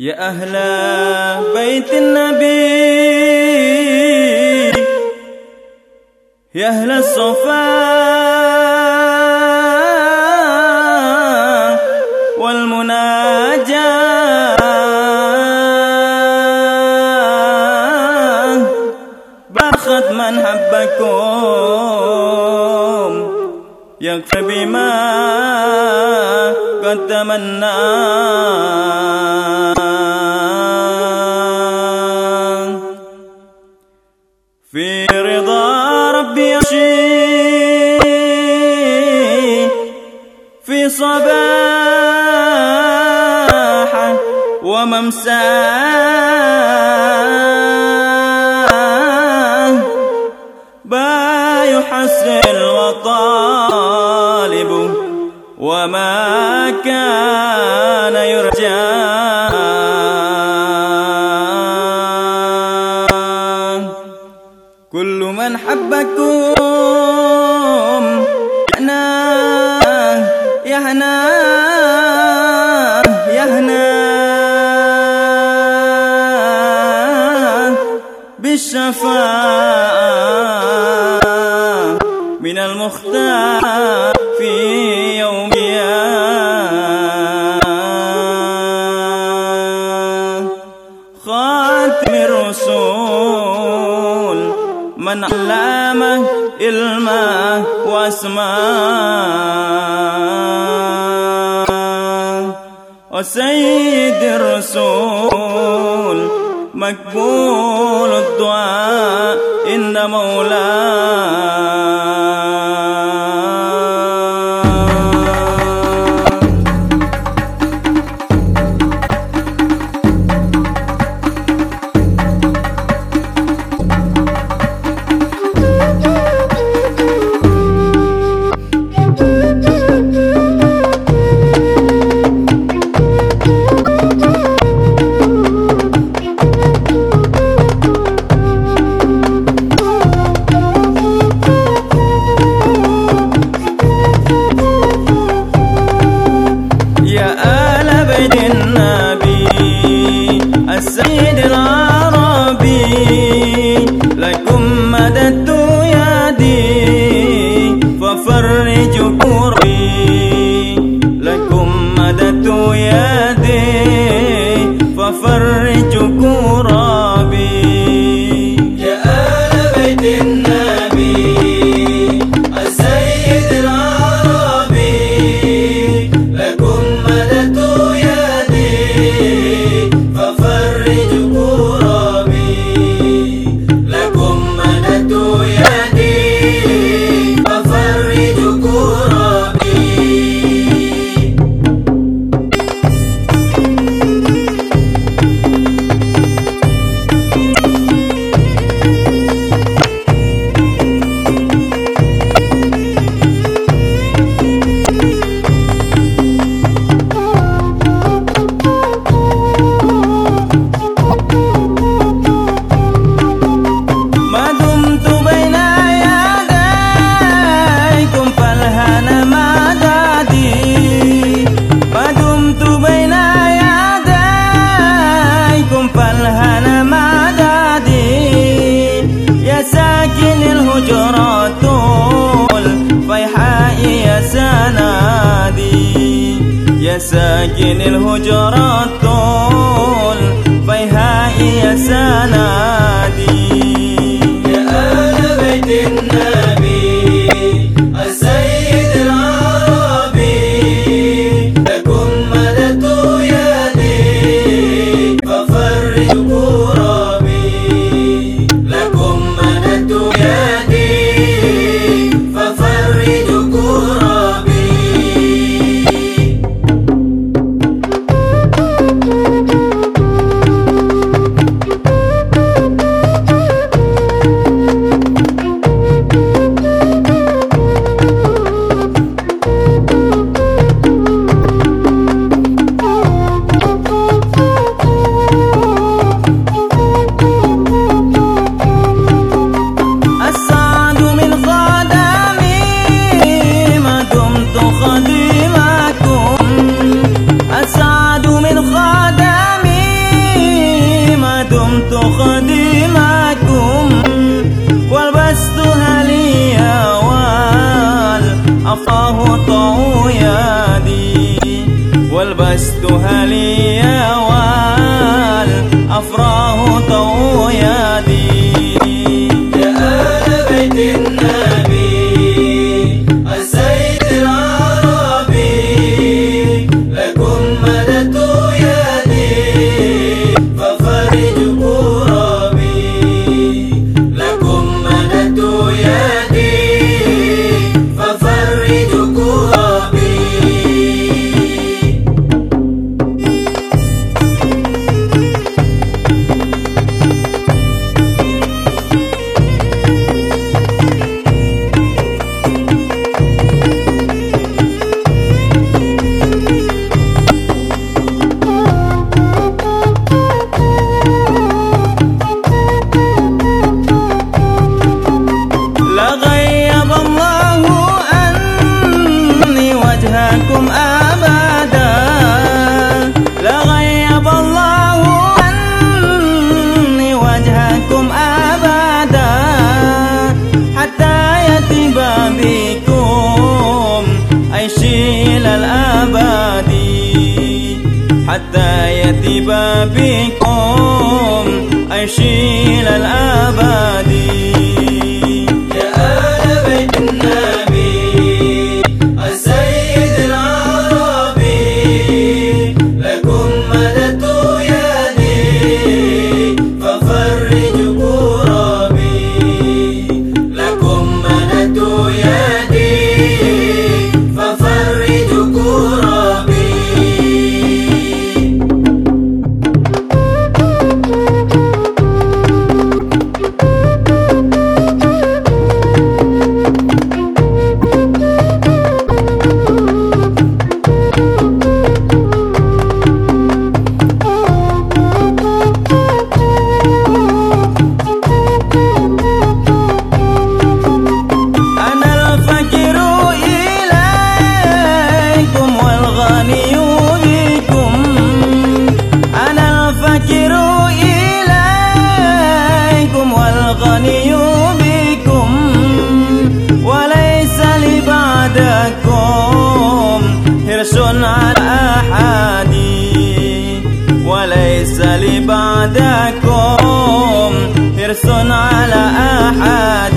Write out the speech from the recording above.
يا أهل بيت النبي. يا أهل الصفا. والمناجاة بخت من حبكم. يكفي بما قد تمنى وممساه با يحسن وطالب وما كان يرجى. كل من حبكم يهنا يهنا من المختار في يومها خاتم الرسول من علامه علمه واسماه وسيد الرسول مقبول الدعاء. إن مولاه ساكن الهجرات الفيحاء يا سنادي. يا آل بيت النبي بس دهلي بكم أشيد على أحد وليس لبعدكم حرص على أحد.